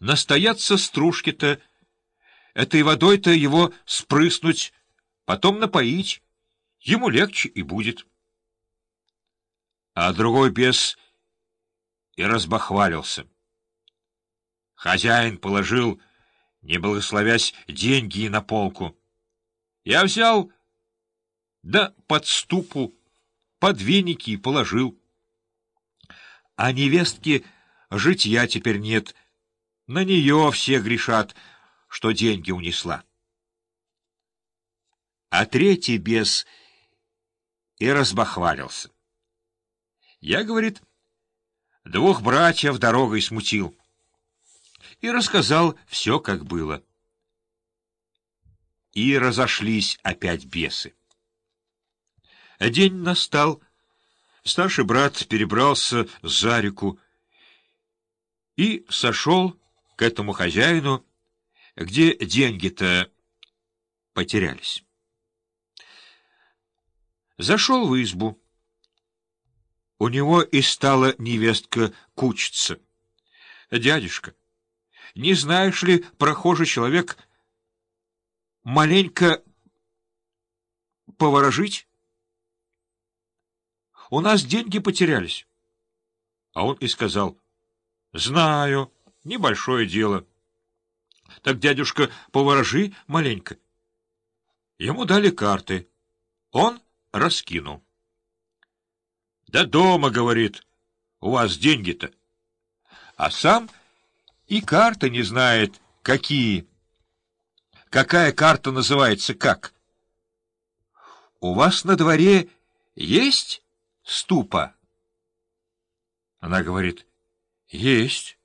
настояться стружки-то, этой водой-то его спрыснуть, потом напоить, ему легче и будет. А другой бес и разбахвалился. Хозяин положил, не благословясь, деньги на полку. Я взял, да под ступу, под веники и положил. А невестки житья теперь нет. На нее все грешат, что деньги унесла. А третий бес и разбахвалился. Я, говорит, двух братьев дорогой смутил. И рассказал все, как было. И разошлись опять бесы. День настал. Старший брат перебрался за реку и сошел к этому хозяину, где деньги-то потерялись. Зашел в избу. У него и стала невестка кучиться. «Дядюшка, не знаешь ли, прохожий человек, маленько поворожить? У нас деньги потерялись». А он и сказал, «Знаю, небольшое дело». «Так, дядюшка, поворожи маленько». Ему дали карты. Он раскинул. Да дома, говорит, у вас деньги-то. А сам и карта не знает, какие. Какая карта называется как? У вас на дворе есть ступа? Она говорит, есть.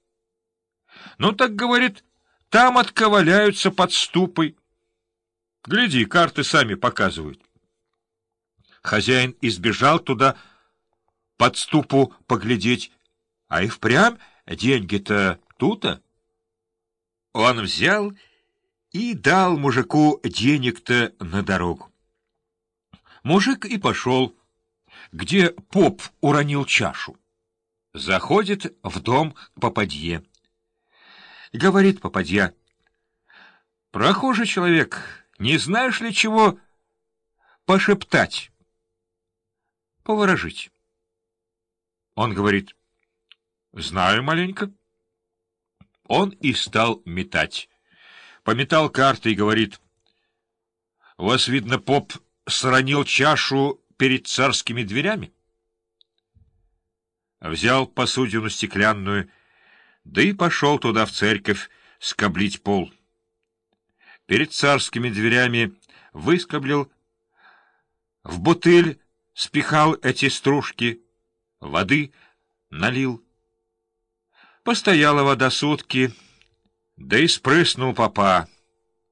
Ну так, говорит, там отковаляются под ступой. Гляди, карты сами показывают. Хозяин избежал туда, под ступу поглядеть, а и впрямь деньги-то тута. Он взял и дал мужику денег-то на дорогу. Мужик и пошел, где поп уронил чашу. Заходит в дом к попадье. Говорит попадья, «Прохожий человек, не знаешь ли чего пошептать, поворожить?» Он говорит, «Знаю маленько». Он и стал метать. Пометал карты и говорит, «Вас, видно, поп сранил чашу перед царскими дверями?» Взял посудину стеклянную, да и пошел туда в церковь скоблить пол. Перед царскими дверями выскоблил, в бутыль спихал эти стружки — воды налил. Постояла вода сутки, да и спрыснул папа,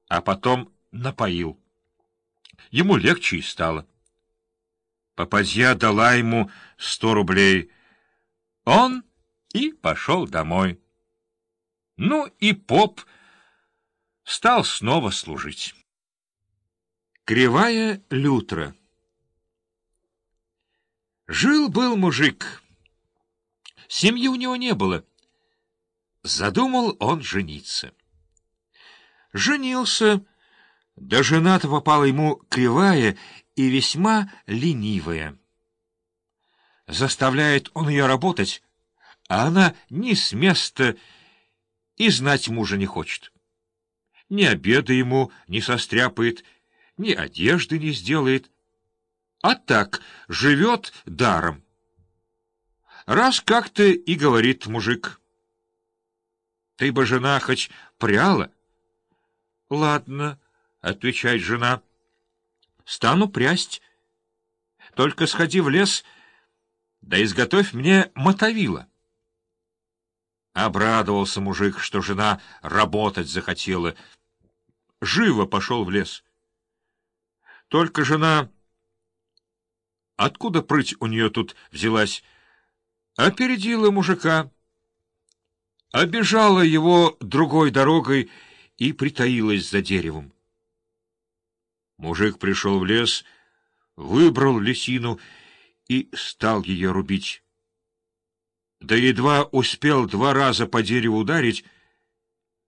а потом напоил. Ему легче и стало. Попадья дала ему сто рублей. Он и пошел домой. Ну и поп стал снова служить. Кривая лютра Жил-был мужик. Семьи у него не было. Задумал он жениться. Женился, да жена-то попала ему кривая и весьма ленивая. Заставляет он ее работать, а она ни с места и знать мужа не хочет. Ни обеда ему не состряпает, ни одежды не сделает, а так живет даром. Раз как-то и говорит мужик. Ты бы, жена, хоть пряла? Ладно, — отвечает жена, — стану прясть. Только сходи в лес, да изготовь мне мотовила. Обрадовался мужик, что жена работать захотела. Живо пошел в лес. Только жена Откуда прыть у нее тут взялась? Опередила мужика, обежала его другой дорогой и притаилась за деревом. Мужик пришел в лес, выбрал лисину и стал ее рубить. Да едва успел два раза по дереву ударить,